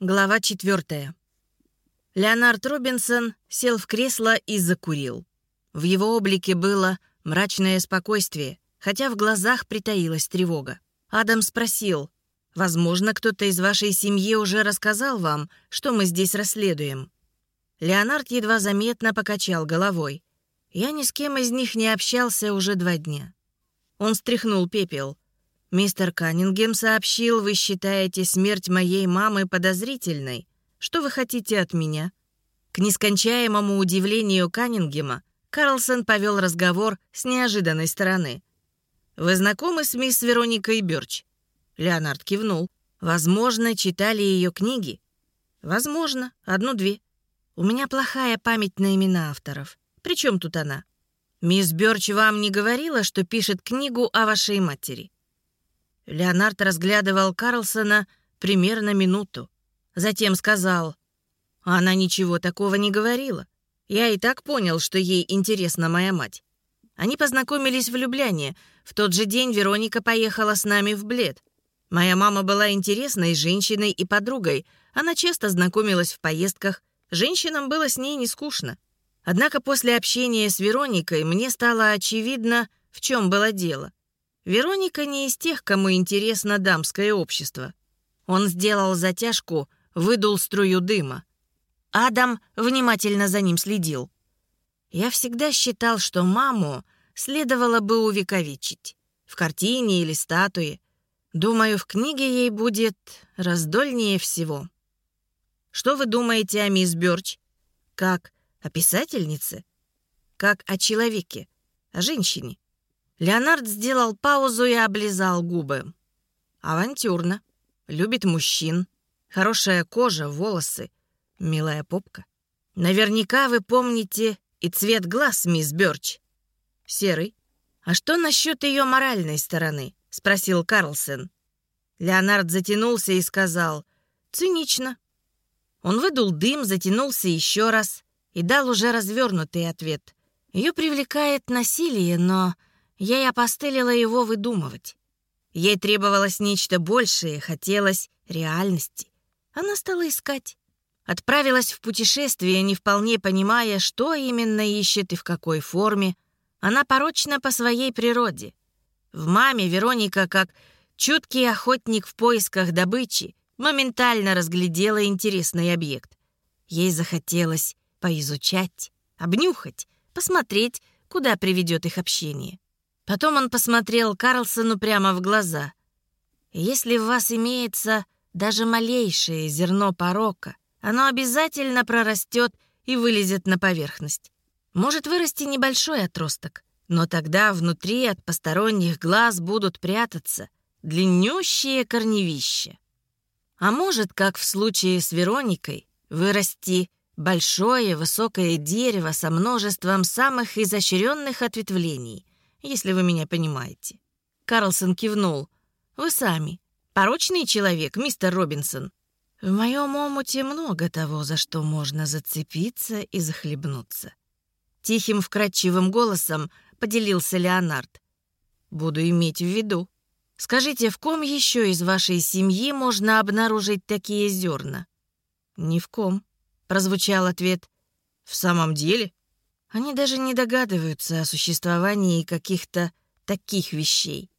Глава четвертая. Леонард Робинсон сел в кресло и закурил. В его облике было мрачное спокойствие, хотя в глазах притаилась тревога. Адам спросил, «Возможно, кто-то из вашей семьи уже рассказал вам, что мы здесь расследуем?» Леонард едва заметно покачал головой. «Я ни с кем из них не общался уже два дня». Он стряхнул пепел. «Мистер Каннингем сообщил, вы считаете смерть моей мамы подозрительной. Что вы хотите от меня?» К нескончаемому удивлению Каннингема Карлсон повел разговор с неожиданной стороны. «Вы знакомы с мисс Вероникой Бёрч?» Леонард кивнул. «Возможно, читали ее книги?» «Возможно, одну-две. У меня плохая память на имена авторов. Причем тут она?» «Мисс Бёрч вам не говорила, что пишет книгу о вашей матери?» Леонард разглядывал Карлсона примерно минуту. Затем сказал, «Она ничего такого не говорила. Я и так понял, что ей интересна моя мать. Они познакомились в Любляне. В тот же день Вероника поехала с нами в Блед. Моя мама была интересной женщиной и подругой. Она часто знакомилась в поездках. Женщинам было с ней не скучно. Однако после общения с Вероникой мне стало очевидно, в чем было дело. Вероника не из тех, кому интересно дамское общество. Он сделал затяжку, выдул струю дыма. Адам внимательно за ним следил. Я всегда считал, что маму следовало бы увековечить. В картине или статуе. Думаю, в книге ей будет раздольнее всего. Что вы думаете о мисс Бёрч? Как о писательнице? Как о человеке? О женщине? Леонард сделал паузу и облизал губы. Авантюрно. Любит мужчин. Хорошая кожа, волосы милая попка. Наверняка вы помните и цвет глаз, мисс Бёрч. Серый. А что насчет ее моральной стороны? Спросил Карлсон. Леонард затянулся и сказал, цинично. Он выдул дым, затянулся еще раз и дал уже развернутый ответ. Ее привлекает насилие, но я и опостылила его выдумывать. Ей требовалось нечто большее, хотелось реальности. Она стала искать. Отправилась в путешествие, не вполне понимая, что именно ищет и в какой форме. Она порочна по своей природе. В маме Вероника, как чуткий охотник в поисках добычи, моментально разглядела интересный объект. Ей захотелось поизучать, обнюхать, посмотреть, куда приведет их общение. Потом он посмотрел Карлсону прямо в глаза. «Если в вас имеется даже малейшее зерно порока, оно обязательно прорастет и вылезет на поверхность. Может вырасти небольшой отросток, но тогда внутри от посторонних глаз будут прятаться длиннющие корневища. А может, как в случае с Вероникой, вырасти большое высокое дерево со множеством самых изощренных ответвлений, если вы меня понимаете. Карлсон кивнул. «Вы сами. Порочный человек, мистер Робинсон. В моем омуте много того, за что можно зацепиться и захлебнуться. Тихим вкрадчивым голосом поделился Леонард. Буду иметь в виду. Скажите, в ком еще из вашей семьи можно обнаружить такие зерна? Ни в ком, прозвучал ответ. В самом деле? Они даже не догадываются о существовании каких-то таких вещей,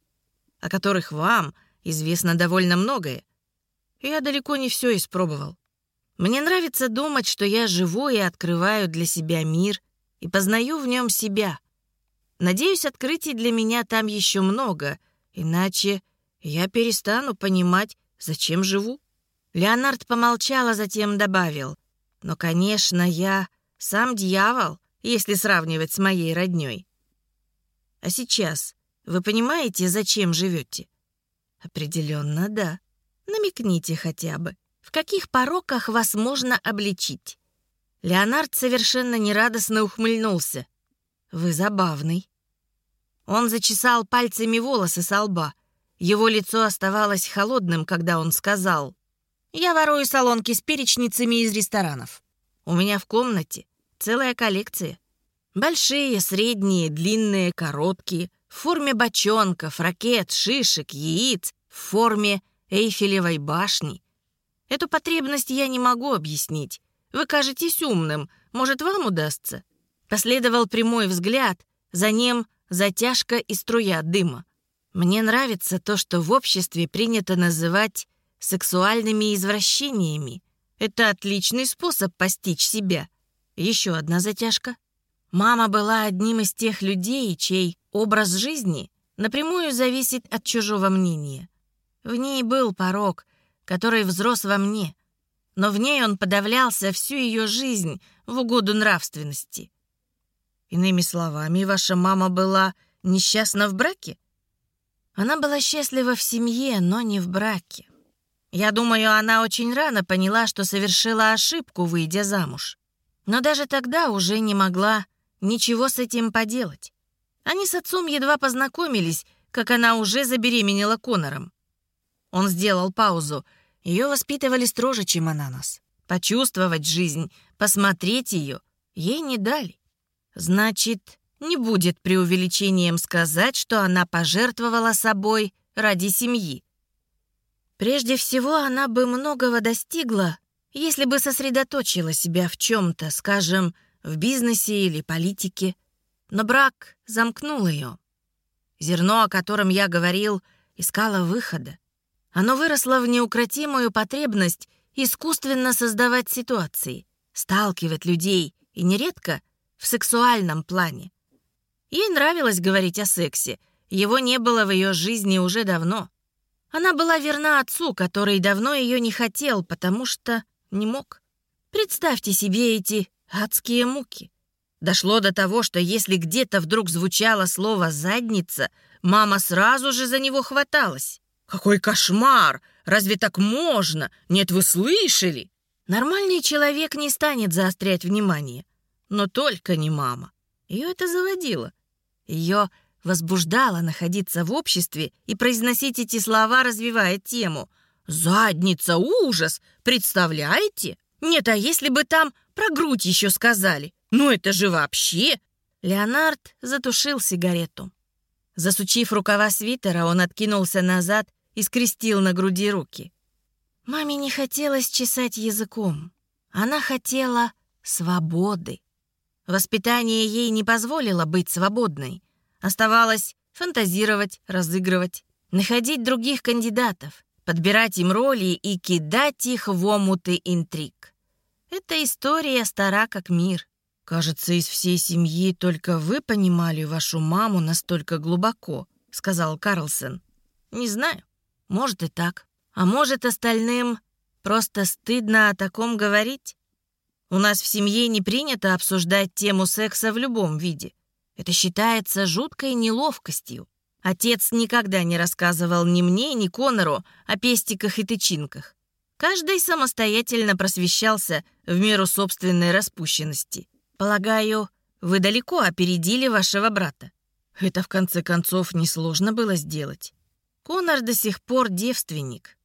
о которых вам известно довольно многое. Я далеко не все испробовал. Мне нравится думать, что я живу и открываю для себя мир и познаю в нем себя. Надеюсь, открытий для меня там еще много, иначе я перестану понимать, зачем живу. Леонард помолчал, а затем добавил. Но, конечно, я сам дьявол, если сравнивать с моей роднёй. А сейчас вы понимаете, зачем живете? Определенно, да. Намекните хотя бы, в каких пороках вас можно обличить?» Леонард совершенно нерадостно ухмыльнулся. «Вы забавный». Он зачесал пальцами волосы со лба. Его лицо оставалось холодным, когда он сказал, «Я ворую салонки с перечницами из ресторанов. У меня в комнате целая коллекция. Большие, средние, длинные, короткие, в форме бочонков, ракет, шишек, яиц, в форме Эйфелевой башни. Эту потребность я не могу объяснить. Вы кажетесь умным. Может, вам удастся?» Последовал прямой взгляд, за ним затяжка и струя дыма. Мне нравится то, что в обществе принято называть сексуальными извращениями. Это отличный способ постичь себя. Еще одна затяжка. Мама была одним из тех людей, чей образ жизни напрямую зависит от чужого мнения. В ней был порог, который взрос во мне, но в ней он подавлялся всю ее жизнь в угоду нравственности. Иными словами, ваша мама была несчастна в браке? Она была счастлива в семье, но не в браке. Я думаю, она очень рано поняла, что совершила ошибку, выйдя замуж. Но даже тогда уже не могла ничего с этим поделать. Они с отцом едва познакомились, как она уже забеременела Конором. Он сделал паузу. Ее воспитывали строже, чем она нас. Почувствовать жизнь, посмотреть ее ей не дали. Значит, не будет преувеличением сказать, что она пожертвовала собой ради семьи. Прежде всего, она бы многого достигла, если бы сосредоточила себя в чем-то, скажем, в бизнесе или политике. Но брак замкнул ее. Зерно, о котором я говорил, искало выхода. Оно выросло в неукротимую потребность искусственно создавать ситуации, сталкивать людей, и нередко в сексуальном плане. Ей нравилось говорить о сексе, его не было в ее жизни уже давно. Она была верна отцу, который давно ее не хотел, потому что не мог. Представьте себе эти адские муки. Дошло до того, что если где-то вдруг звучало слово «задница», мама сразу же за него хваталась. «Какой кошмар! Разве так можно? Нет, вы слышали?» Нормальный человек не станет заострять внимание. Но только не мама. Ее это заводило. Ее возбуждало находиться в обществе и произносить эти слова, развивая тему. «Задница, ужас! Представляете? Нет, а если бы там про грудь еще сказали? Ну это же вообще...» Леонард затушил сигарету. Засучив рукава свитера, он откинулся назад и скрестил на груди руки. Маме не хотелось чесать языком. Она хотела свободы. Воспитание ей не позволило быть свободной. Оставалось фантазировать, разыгрывать, находить других кандидатов, подбирать им роли и кидать их в омуты интриг. Эта история стара как мир. «Кажется, из всей семьи только вы понимали вашу маму настолько глубоко», — сказал Карлсон. «Не знаю. Может и так. А может, остальным просто стыдно о таком говорить? У нас в семье не принято обсуждать тему секса в любом виде. Это считается жуткой неловкостью. Отец никогда не рассказывал ни мне, ни Конору о пестиках и тычинках. Каждый самостоятельно просвещался в меру собственной распущенности. Полагаю, вы далеко опередили вашего брата. Это, в конце концов, несложно было сделать. Конор до сих пор девственник.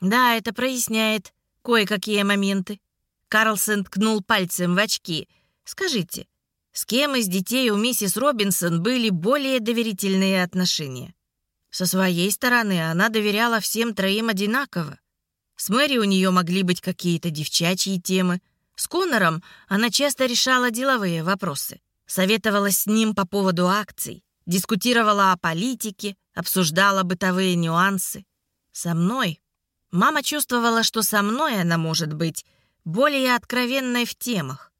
Да, это проясняет кое-какие моменты. Карлсон ткнул пальцем в очки. «Скажите, с кем из детей у миссис Робинсон были более доверительные отношения?» Со своей стороны она доверяла всем троим одинаково. С Мэри у нее могли быть какие-то девчачьи темы. С Коннором она часто решала деловые вопросы. Советовалась с ним по поводу акций, дискутировала о политике, обсуждала бытовые нюансы. Со мной. Мама чувствовала, что со мной она может быть более откровенной в темах.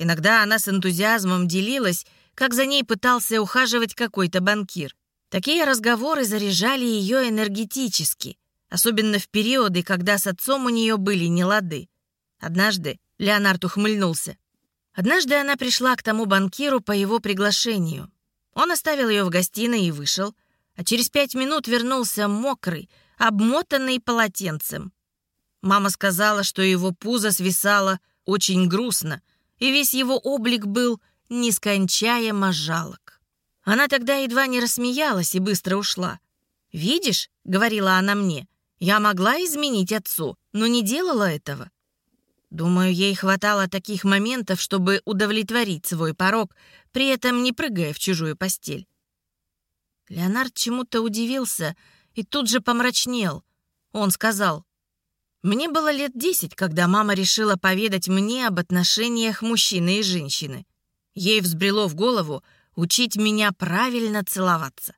Иногда она с энтузиазмом делилась, как за ней пытался ухаживать какой-то банкир. Такие разговоры заряжали ее энергетически, особенно в периоды, когда с отцом у нее были нелады. Однажды Леонард ухмыльнулся. Однажды она пришла к тому банкиру по его приглашению. Он оставил ее в гостиной и вышел, а через пять минут вернулся мокрый, обмотанный полотенцем. Мама сказала, что его пузо свисало очень грустно, и весь его облик был нескончаемо жалок. Она тогда едва не рассмеялась и быстро ушла. «Видишь», — говорила она мне, — «я могла изменить отцу, но не делала этого». Думаю, ей хватало таких моментов, чтобы удовлетворить свой порог, при этом не прыгая в чужую постель. Леонард чему-то удивился и тут же помрачнел. Он сказал, Мне было лет десять, когда мама решила поведать мне об отношениях мужчины и женщины. Ей взбрело в голову учить меня правильно целоваться.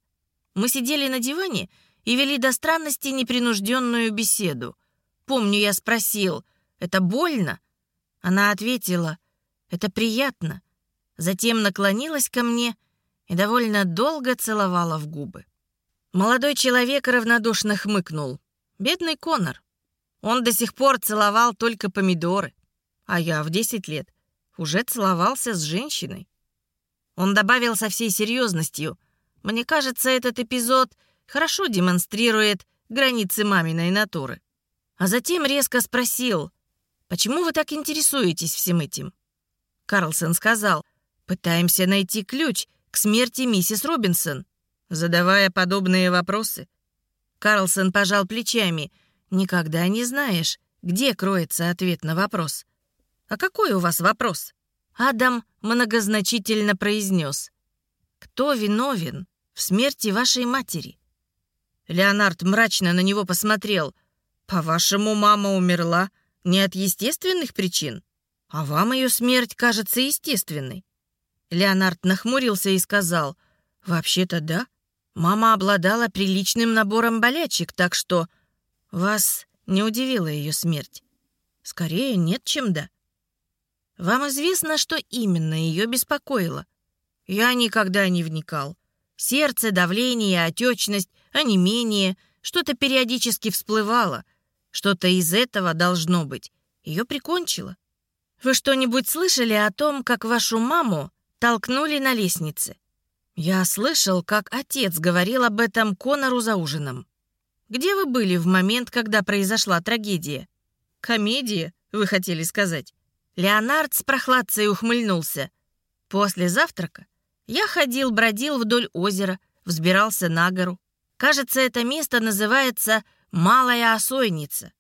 Мы сидели на диване и вели до странности непринужденную беседу. Помню, я спросил, «Это больно?» Она ответила, «Это приятно». Затем наклонилась ко мне и довольно долго целовала в губы. Молодой человек равнодушно хмыкнул. Бедный Конор. Он до сих пор целовал только помидоры, а я в 10 лет уже целовался с женщиной. Он добавил со всей серьезностью. Мне кажется, этот эпизод хорошо демонстрирует границы маминой натуры. А затем резко спросил, «Почему вы так интересуетесь всем этим?» Карлсон сказал, «Пытаемся найти ключ к смерти миссис Робинсон». Задавая подобные вопросы, Карлсон пожал плечами. «Никогда не знаешь, где кроется ответ на вопрос». «А какой у вас вопрос?» Адам многозначительно произнес. «Кто виновен в смерти вашей матери?» Леонард мрачно на него посмотрел. «По-вашему, мама умерла не от естественных причин? А вам ее смерть кажется естественной?» Леонард нахмурился и сказал, «Вообще-то да. Мама обладала приличным набором болячек, так что вас не удивила ее смерть. Скорее нет, чем да. Вам известно, что именно ее беспокоило? Я никогда не вникал. Сердце, давление, отечность, онемение, что-то периодически всплывало. Что-то из этого должно быть. Ее прикончило. Вы что-нибудь слышали о том, как вашу маму толкнули на лестнице? Я слышал, как отец говорил об этом Конору за ужином. Где вы были в момент, когда произошла трагедия? Комедия, вы хотели сказать? Леонард с прохладцей ухмыльнулся. После завтрака я ходил-бродил вдоль озера, взбирался на гору. Кажется, это место называется Малая Осойница.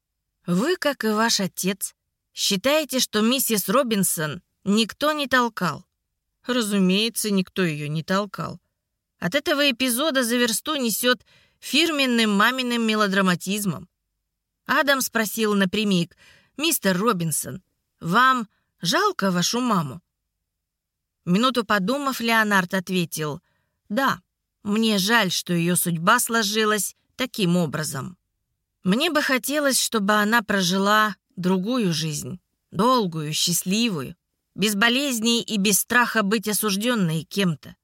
Вы, как и ваш отец, считаете, что миссис Робинсон никто не толкал. Разумеется, никто ее не толкал. От этого эпизода за версту несет фирменным маминым мелодраматизмом. Адам спросил напрямик, «Мистер Робинсон, вам жалко вашу маму?» Минуту подумав, Леонард ответил, «Да, мне жаль, что ее судьба сложилась таким образом. Мне бы хотелось, чтобы она прожила другую жизнь, долгую, счастливую, без болезней и без страха быть осужденной кем-то.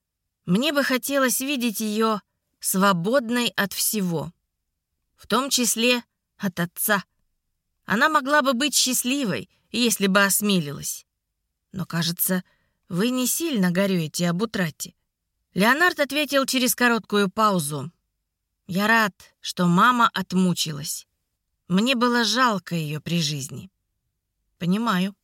Мне бы хотелось видеть ее свободной от всего, в том числе от отца. Она могла бы быть счастливой, если бы осмелилась. Но, кажется, вы не сильно горюете об утрате. Леонард ответил через короткую паузу. «Я рад, что мама отмучилась. Мне было жалко ее при жизни». «Понимаю.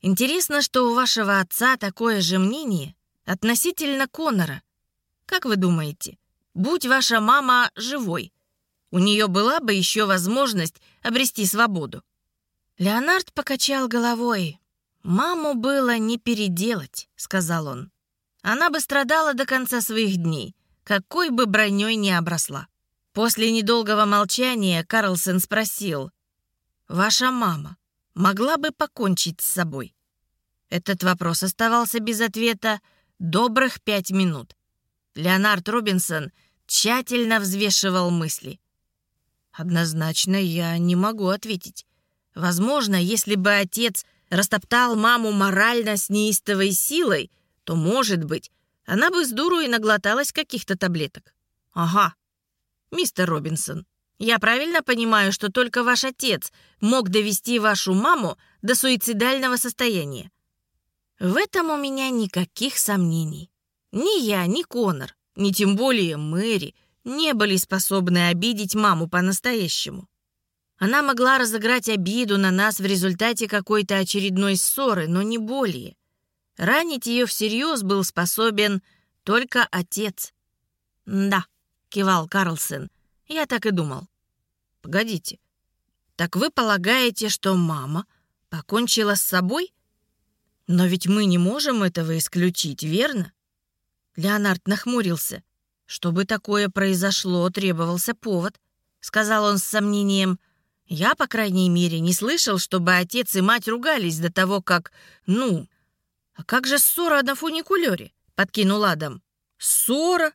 Интересно, что у вашего отца такое же мнение относительно Конора. Как вы думаете, будь ваша мама живой, у нее была бы еще возможность обрести свободу?» Леонард покачал головой. «Маму было не переделать», — сказал он. «Она бы страдала до конца своих дней, какой бы броней ни обросла». После недолгого молчания Карлсон спросил. «Ваша мама могла бы покончить с собой?» Этот вопрос оставался без ответа добрых пять минут. Леонард Робинсон тщательно взвешивал мысли. «Однозначно я не могу ответить. Возможно, если бы отец растоптал маму морально с неистовой силой, то, может быть, она бы с дуру и наглоталась каких-то таблеток. Ага. Мистер Робинсон, я правильно понимаю, что только ваш отец мог довести вашу маму до суицидального состояния? В этом у меня никаких сомнений. Ни я, ни Конор, ни тем более Мэри не были способны обидеть маму по-настоящему. Она могла разыграть обиду на нас в результате какой-то очередной ссоры, но не более. Ранить ее всерьез был способен только отец. «Да», — кивал Карлсон, — «я так и думал». «Погодите, так вы полагаете, что мама покончила с собой?» «Но ведь мы не можем этого исключить, верно?» Леонард нахмурился. «Чтобы такое произошло, требовался повод», — сказал он с сомнением. Я, по крайней мере, не слышал, чтобы отец и мать ругались до того, как... Ну, а как же ссора на фуникулёре? Подкинул Адам. Ссора?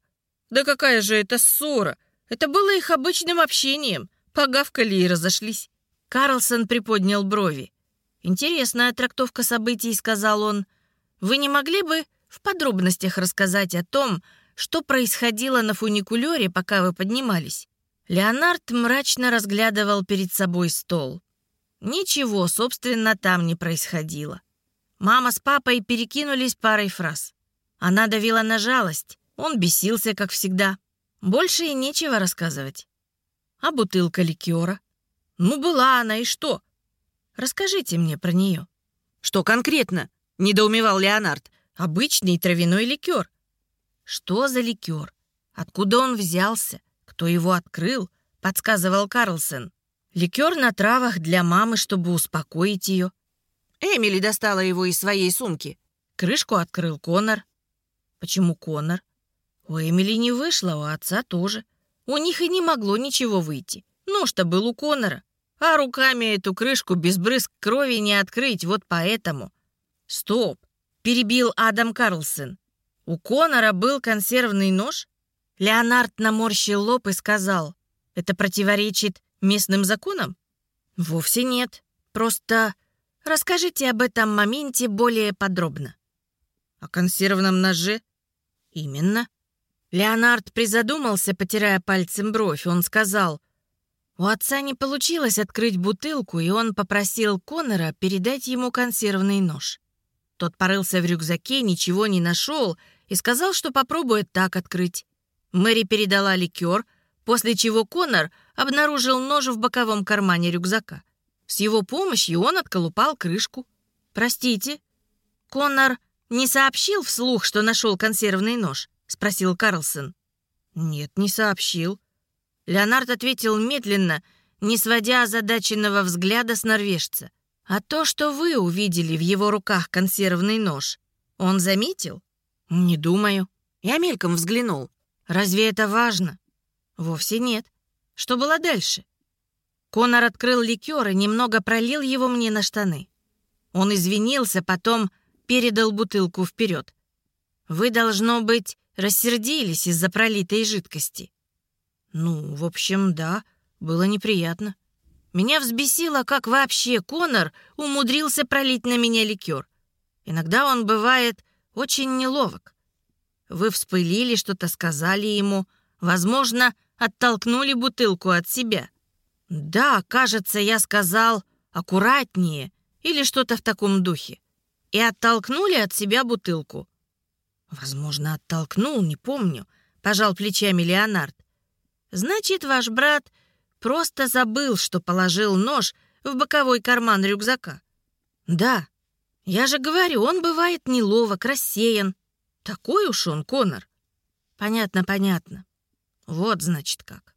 Да какая же это ссора? Это было их обычным общением. Погавкали и разошлись. Карлсон приподнял брови. «Интересная трактовка событий», — сказал он. «Вы не могли бы в подробностях рассказать о том, что происходило на фуникулёре, пока вы поднимались?» Леонард мрачно разглядывал перед собой стол. Ничего, собственно, там не происходило. Мама с папой перекинулись парой фраз. Она давила на жалость, он бесился, как всегда. Больше и нечего рассказывать. А бутылка ликера? Ну, была она, и что? Расскажите мне про нее. Что конкретно? Недоумевал Леонард. Обычный травяной ликер. Что за ликер? Откуда он взялся? Кто его открыл? Подсказывал Карлсон. Ликер на травах для мамы, чтобы успокоить ее. Эмили достала его из своей сумки. Крышку открыл Конор. Почему Конор? У Эмили не вышло, у отца тоже. У них и не могло ничего выйти. Нож-то был у Конора. А руками эту крышку без брызг крови не открыть, вот поэтому. Стоп, перебил Адам Карлсон. У Конора был консервный нож? Леонард наморщил лоб и сказал, это противоречит местным законам? Вовсе нет. Просто расскажите об этом моменте более подробно. О консервном ноже? Именно. Леонард призадумался, потирая пальцем бровь. Он сказал, у отца не получилось открыть бутылку, и он попросил Конора передать ему консервный нож. Тот порылся в рюкзаке, ничего не нашел и сказал, что попробует так открыть. Мэри передала ликер, после чего Конор обнаружил нож в боковом кармане рюкзака. С его помощью он отколупал крышку. «Простите, Конор не сообщил вслух, что нашел консервный нож?» — спросил Карлсон. «Нет, не сообщил». Леонард ответил медленно, не сводя озадаченного взгляда с норвежца. «А то, что вы увидели в его руках консервный нож, он заметил?» «Не думаю». Я мельком взглянул. Разве это важно? Вовсе нет. Что было дальше? Конор открыл ликер и немного пролил его мне на штаны. Он извинился, потом передал бутылку вперед. Вы, должно быть, рассердились из-за пролитой жидкости. Ну, в общем, да, было неприятно. Меня взбесило, как вообще Конор умудрился пролить на меня ликер. Иногда он бывает очень неловок. Вы вспылили, что-то сказали ему. Возможно, оттолкнули бутылку от себя. Да, кажется, я сказал «аккуратнее» или что-то в таком духе. И оттолкнули от себя бутылку. Возможно, оттолкнул, не помню. Пожал плечами Леонард. Значит, ваш брат просто забыл, что положил нож в боковой карман рюкзака. Да, я же говорю, он бывает неловок, рассеян. Такой уж он, Конор. Понятно, понятно. Вот, значит, как.